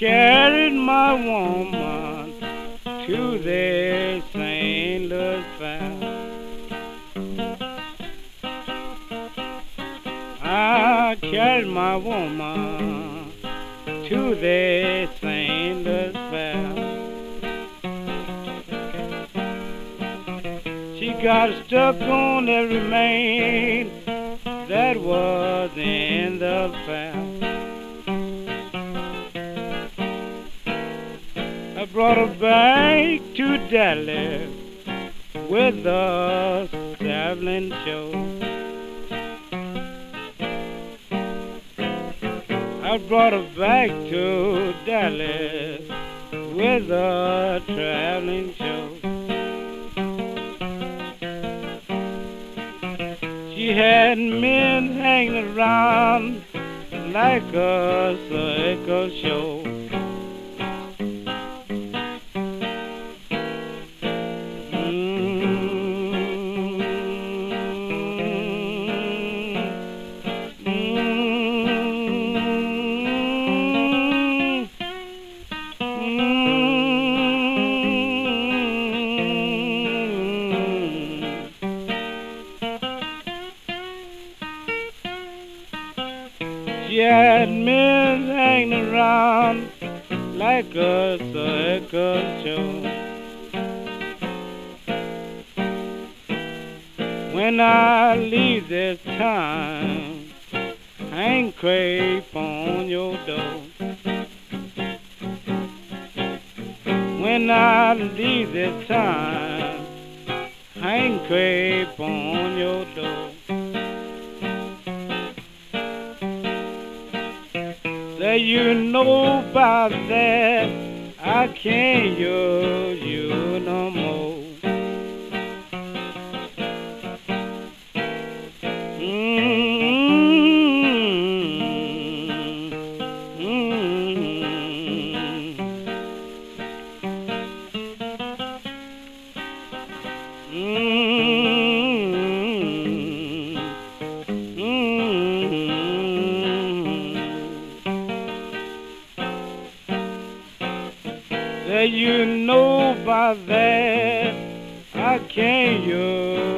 my woman to the St. Louis Fair. I carried my woman to the St. Louis Fair. She got stuck on every main that was in the fair. Brought her back to Dallas with a traveling show. I brought her back to Dallas with a traveling show. She had men hanging around like a circus show. Men hanging around like a circus show. When I leave this time, hang crepe on your door. When I leave this time, hang crepe on your door. That you know by that I can't use you no more. That you know by that. I can't use